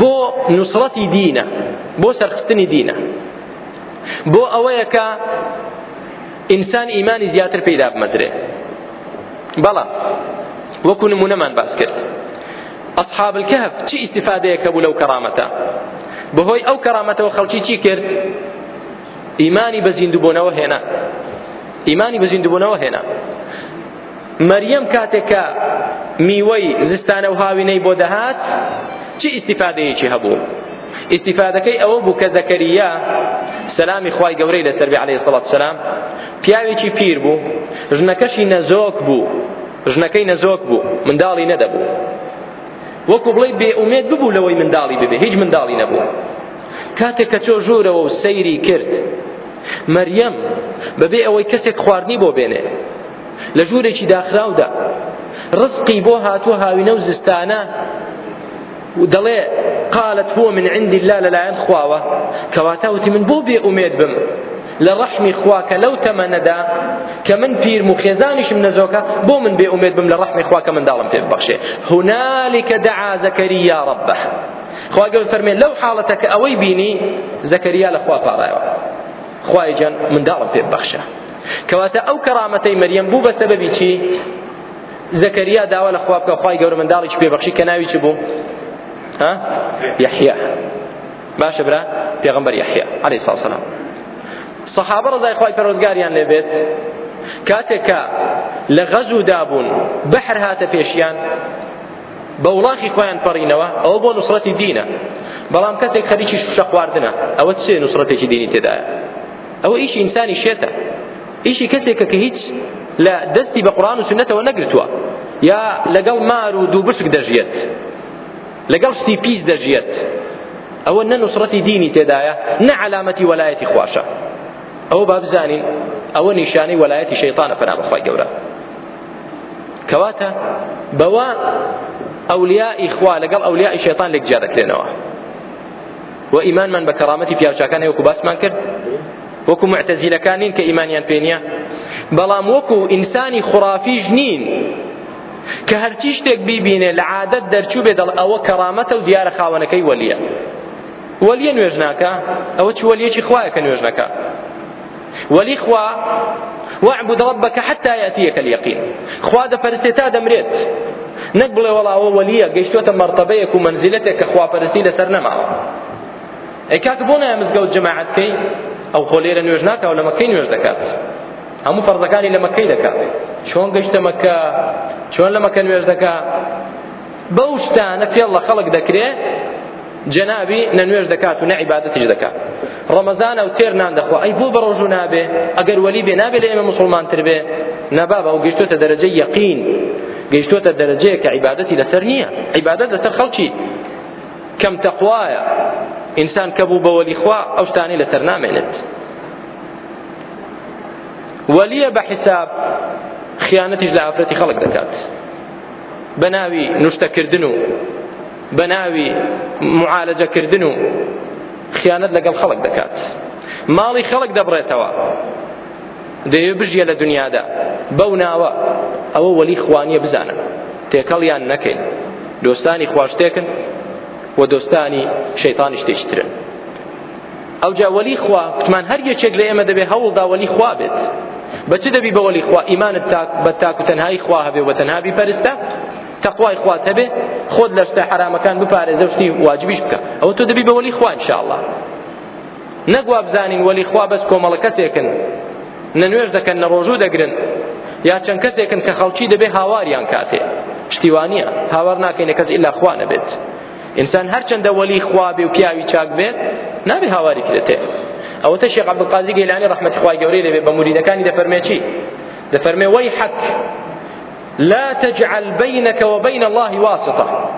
بۆ نوسڵەتی دینە بۆ سەرخستنی دینە بۆ ئەوەیە کە ئینسان ئیمانی زیاتر پیدا بمەزرێ بەڵام وەکو نمونەمان باس کرد ئەصحاب الكهف چی ئیسیفادەیەکە بوو لەو کەرامەتە بەهۆی ئەو کەرامەتەوە خەڵکی چی کرد ئیمانی بە زیندوبوونەوە هێنا ئیمانی بە زیندوبوونەوە هێنا مەریەم کاتێکە میوەی زستانە و هاوینەی بۆ دەهات چی ئیسیفادەیەکی هەبوو ئیسیفادەکەی ئەوە بوو کە زەکەریا سەلامی خوای گەورەی لەسەر بێ عەلەیهی سەڵات سەلام پیاوێکی پیر بوو ژنەکەشی نەزۆک بوو ژنەکەی نەزۆک بوو منداڵی نەدەبوو وەکو بڵێ بێئومێت ببوو لەوەی منداڵی ببێ هیچ منداڵی نەبوو کاتێک کە چۆ ژوورەوە و سەیری کرد مەریەم بەبێ ئەوەی کەسێک خواردنی بۆ بێنێ لە ژوورێکی داخراودا ڕزقی بۆ هاتووە هاوینە و زستانە و دەڵێ قالت بۆ من عندی لا لەلایەن خواوە کەواتە وتی من بۆ بێ ئومێد بم لە ڕەحمی خواکە لەو تەمەنەدا کە من پیر و خێزانیشم نەزۆکە بۆ من بێ ئومێد بم لە ڕەحمی خواکە منداڵم پێ ببەخشێ دعا زكريا ربه خوا گەل فەرمێن لەو حاڵەتە کە ئەوەی بینی زەکەریا لە خوا من دالم جان منداڵم پێ ببەخشە کەواتە ئەو کەرامەتەی مەریەم زكريا داوى سەبەبی چی زەکەریا من لە خوا بکە خوای گەورە ها يحيى باشە برا پێغەمبەر يحيى عليه الصلاه والسلام صحابه ڕزای الله پەرۆزگاریان لێبێت کاتێکە لە لغزو دابون بحر بەحر هاتە پێشیان بە وڵاخی خۆیان پەڕینەوە ئەوە بۆ نووسەتی دینە بەڵام کاتێک خەریکی شوشە خواردنە ئەوە چێ نووسەتێکی دینی تێدایە ئەوە ئیشی ئینسانی شێتە ئیشی کەسێکە کە هیچ لا دەستی بە قڕان و سنەتەوە نەگرتووە یا لەگەڵ مار و دوو برسک دەژێت لەگەڵ شتی دینی ئەو با بزانی ئەوە نیشانەی وەلایەتی شەیطانە پەنابخوای گەورە کەواتە بەوا ئەولیای خوا لەگەڵ ئەولیای شێطان لێک جارەکرێنەوە و ئیمانمان بە کەرامەتی پیاوچەکان وەکو باسمان کرد وەکو معتەزیلەکان نین کە ئیمانیان پێ نییە بەڵام وەکو ئینسانی خوڕافیش نین کە هەرچی شتێک بیبینێ لە عادەت دەرچوو بێ دەڵ ئەوە کەرامەتە و دیارە خاوەنەکەی وەلیە وەلیە نوێژناکە ئەوە چی وەلیەکی خوایە کە نوێژنەکە والإخوة واعبد ربك حتى يأتيك اليقين خوا دەپەرستێ تا دەمرێت نەک بڵێ وەڵاوە وەلیە گەیشتوەتە مەرتەبەیەک و مەنزیلەتێک کە خواپەرستی لەسەر نەماوە ئەی کاک بۆ نایە مزگەوت جەماعەتکەی ئەو خۆ لێرە نوێژ ناکەوە لە مەکەی نوێژ دەکات هەموو فەرزەکانی لە مەکەی دەکات چۆن گەشتە مەکە چۆن لە مەکە نوێژ دەکات بەو شتانە پێڵ لە خەڵک دەکرێت جەنابی نە نوێژ دەکات و نە عیبادەتیش دەکات ڕەمەزانە و تێر نان دەخوا ئەی بۆ بە ڕۆژ و نابێ ئەگەر وەلی بێ نابێ لە ئێمە مسلمانتر بێ نەبابە و گەشتۆتە دەرەجەی یەقین گەیشتۆتە دەرەجەیە کە عیبادەتی لەسەر نییە عیبادەت لەسەر خەڵکی کەم تەقوایە ئینسان کە بوو بە وەلی خوا ئەو شتانی لەسەر نامێنێت وەلیە بە حیساب خیانەتیش لە ئافرەتی خەڵک دەکات بە ناوی نوشتەکردن و بە ناوی معالەجەکردن و خیانەت لەگەڵ خەڵک دەکات ماڵی خەڵک دەبڕێتەوە دەیە بژیە لە دنیادا بەو ناوە ئەوە وەلی خوانیە بزانن تێکەڵیان نەکەین دۆستانی خواشتێکن و دۆستانی شەیتانی شتێکترن ئەو جاوەلی خوا کتمان هەر یەکێک لە ئێمە دەبێ هەوڵدا وەلی خوا بێت بەچ دەبی بەوەلی خوا ئیمانت بە تاک و تەنهایی خوا هەبێ و بە تەنها بیپەرستە تەقوای خوات هەبێ خۆت لە شتە حرامەکان بپارێزە و شتی واجبیش بکە ئەوە تۆ دەبی بە وەلی خوا ئینشاءالله نەگوا بزانین وەلی خوا بەس کۆمەڵە کەسێکن نە نوێژ دەکەن نە ڕۆژوو دەگرن یا چەند کەسێکن کە خەڵکی دەبێ هاواریان کاتێ شتیوانیە هاوار ناکەینە کەس ئیلا خوا نەبێت ئینسان هەرچەندە وەلی خوا بێ و پیاوی چاک بێت نابێ هاواری کرێتێ ئەو تەشێق عەبدولقازی گەیلانی ڕەحمەتی خوای گەورەی دەبێت بە موریدەکانی دەفەرمێ چی دەفەرمێ وەی حەک لا تجعل بينك وبين الله واسطة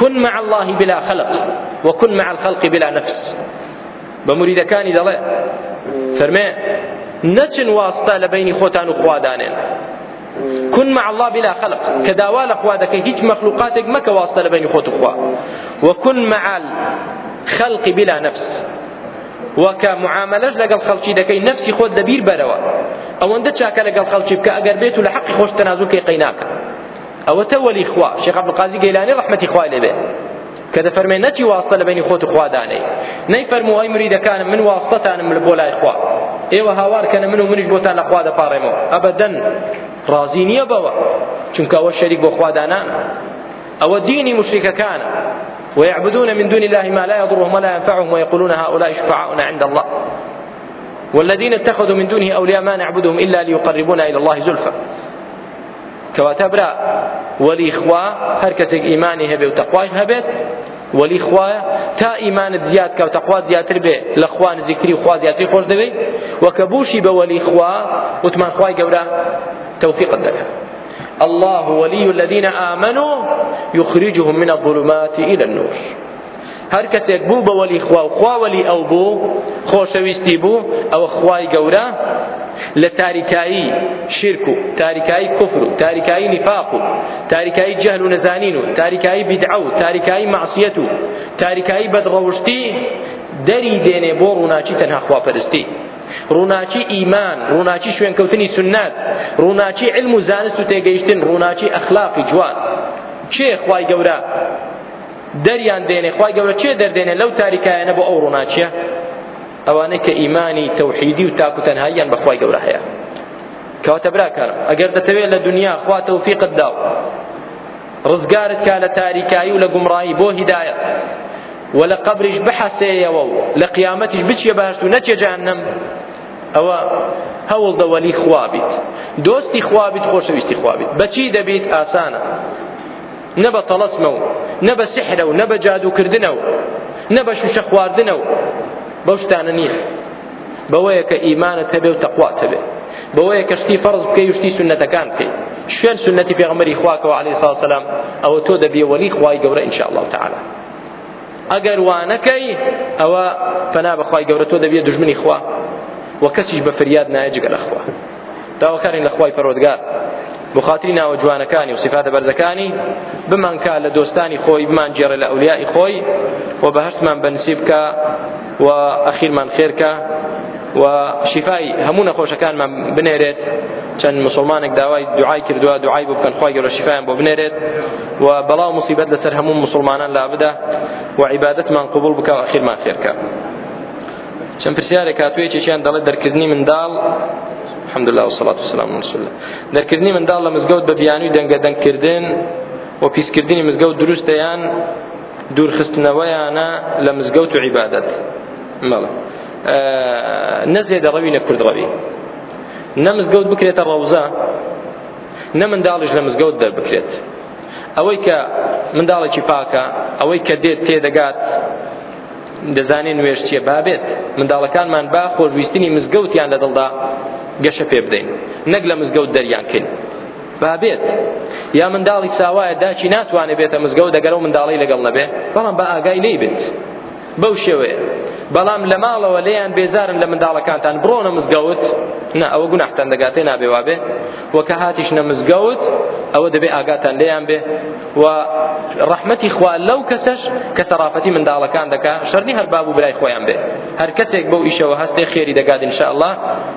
كن مع الله بلا خلق وكن مع الخلق بلا نفس كان دلاء فرمي نتن واسطة لبين خوتان وخوادان كن مع الله بلا خلق كداوال أخوادك هيج مخلوقاتك مەخلوقاتێک واسطة لبين خوت وخوا وكن مع الخلق بلا نفس وەکە معاملات لگال خەڵکی دەکەی نفسی خۆت لەبیر بەرەوە ئەوەندە چاکە لەگەڵ خەڵکی بکە ئەگەر بێت و لحق حەقی خۆش تەنازوکەی قەیناکە ئەوە تە وەلی خوا شێخ عەبدولقازی گەیلانی ڕەحمەتی خوای لێبێ کە دەفەرمێ نەچی واستە لە بینی خۆت و خوادانەی نەیفەرموهای مریدەکانم من واستەتانم من لای خوا ئێوە إيوه هاوارکەنە من و منیش بۆتان لە خوا دەپاڕێمەوە ئەبەدەن ڕازی نییە بەوە چونکە ئەوە شەریک بۆ دانان. او دینی مشریکەکانە ويعبدون من دون الله ما لا يضرهم ولا ينفعهم ويقولون هؤلاء شفعاؤنا عند الله والذين اتخذوا من دونه أولياء ما نعبدهم إلا ليقربونا إلى الله زلفى کەواتەبرا وەلی خوا هەر کەسێک ئیمانی هبت والإخوة تا إيمان زیاد كوتقوى زياد زیاتر بێ لە وخوى نزیکتری خوا زیاتری وكبوشي بوالإخوة وتمان خواي گەورە توفيق دەکات الله ولي الذين آمنوا يخرجهم من الظلمات إلى النور هەر کەسێک بوو بە وەلی خوا و خواوەلی ئەو او خۆشەویستی بوو ئەوە خوای گەورە لە تاریکایی شرک و تاریکایی کوفر و تاریکایی نفاق و تاریکایی جهل و نەزانین و تاریکایی بدعە و تاریکایی معسیەت و تاریکایی بەدڕەوشتی دەری دێنێ بۆ ڕووناچی تەنها خواپەرستی ڕووناچی ئیمان ڕووناچی شوێنکەوتنی سنەت ڕووناچی علم و زانست و تێگەیشتن ڕووناچی ئەخلاقی جوان چێ خوای گەورە دەریان دێنێ خوای گەورە چێ دەردێنێ لەو تاریکایانە بۆ ئەو ڕووناچیە ئەوانەی کە ئیمانی تەوحیدی و تاکوتەنهاییان بە خوای گەورە هەیە کەواتە براکەم ئەگەر دەتەوێت لە دنیا خوا تەوفیقت داو ڕزگارت کا لە تاریکایی و لە گومڕایی بۆ هیدایەت و لە قبریش يا وو لە قیامەتیش بچیە بەهشت و نەچێ جەهەنەم ئەوە هەوڵ دەوەلی خوابیت خوابت خوابیت خۆشەویستی خوابیت بەچی دەبیت ئاسانە نە اسانا تەڵەسمە طلسمو نبا سحرو سحرە جادو نە بە جادوکردنە و نە بە شوشە ايمان تبي بەو تبي نییە بەوەیە کە ئیمانت هەبێ و تەقوات هەبێ بەوەیە کە شتی فەرز بکەی و شتی سنەتەکان بکەی شوێن سنەتی پێغەمەری خواکەوە عەلەیهی الله تعالى ئەگەر وانەکەی ئەوە پەنا بەخوای گەورە تۆ دەبێت دژمنی خوا وە کەسیش بە فریاد نایە جگە لە خوا داواکارین لە خوای پەرۆدگار بخاتری ناوە جوانەکانی و سفاتە بەرزەکانی بمانکە لە دۆستانی خۆی بمان جێڕە لە ئەولیای خۆی و بەهشتمان بەنسیب بکە و ئەخیرمان خێرکە و شیفای هەموو نەخۆشەکانمان بنێرێت چەند مسلمانێک داوای دوعای کردووە دوعای بۆ بکەن خی گەورە شیفایان بۆ بنێرێت و بەڵاو مصیبەت لەسەر هەموو مسلمانان لا بدا و عیبادەتمان قبول بکە و ئەخیرمان خێرکە چەند پرسیارێک هاتووی چێکیان دەڵێت دەرکردنی منداڵ الحمدلله والصلاة والسلام على رسول الله دەرکردنی منداڵ لە مزگەوت بە بیانوی دەنگە دەنگکردن و پیسکردنی مزگەوت دروستەیان دوورخستنەوەیانە لە مزگەوت و عیبادەت مەڵە نەزێ دەڕەوی نە کوردڕەوی نە مزگەوت بکرێتە ڕەوزە نە منداڵیش لە مزگەوت دەربکرێت ئەوەی کە منداڵێکی پاکە ئەوەی کە دێت تێدەگات دەزانێن نوێش چیە بابێت منداڵەکانمان با خۆشویستنی مزگەوتیان لە دڵدا گەشە پێ بدەین نەک لە مزگەوت دەریانکەین بابێت یا منداڵی ساوایە داچی ناتوانێت بێتە مزگەوت دەگەرەوە منداڵی لەگەڵ نەبێ بەڵام بە ئاگای نەیبێت بەو شێوەیە بلام بەڵام لە ماڵەوە لێیان بێزارن لە منداڵەکانتان برونا مزگەوت نا او گوناحتان دەگاتێ نابێ وابێ وەکە هاتیش نەمزگەوت ئەوە دەبێ ئاگاتان لێیان بێ و ڕەحمەتی خوا لەو کەسەش کە سەرافەتی منداڵەکان دەکا شەرنی هەر باب و برای خۆیان بێ هەر کەسێک بەو ئیشەوە هەستێ خێری دەگات ئینشاءالله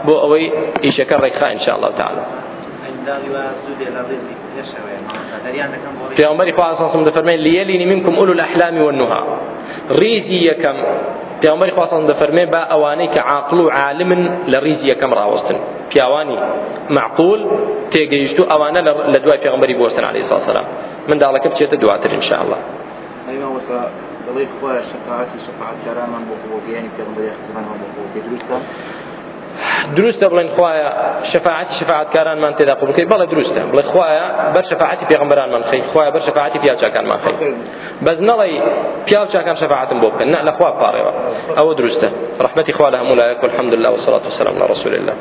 بۆ ئەوەی ئیشەکە ڕێکخا ئینشاءالله تعالی پیامبری خواهد صلی الله علیه و سلم دفرمین لیلینی منکم اولو الاحلام والنهى ريزي يكم پیامبری خواصان دەفەرمێ با ئەوانەی کە عاقل و عالمن لە ریزی یەکەم ڕاوەستن پیاوانی معقول تێگەیشت و ئەوانە لە دوای پیغمبەری بوەستن علیه الصلاة والسلام منداڵەکە بچێتە دواتر ان شاء الله دڵی خۆ شفاعتی شفاعتکارانمان بۆ خۆ گەیانی پێغمبەری خزمانمان بۆ خۆ دروستە دروستە بڵێن خوایە شفاعتی شفاعتکارانمان تێدا قوبول بکەیت بەڵێ دروستە بڵێ خوایە بەر شفاعتی پێغمبەرانمان بخەیت خوایە بەر شفاعتی پیاچاکانمان خەیت بەس نەڵێ پیاچاکان شفاعتم بۆ بکەن نە لە خوا پاڕێەوە ئەوە دروستە ڕحمەتی خوا لە هەموو لایەک والحمد لله والصلاة والسلام على رسول الله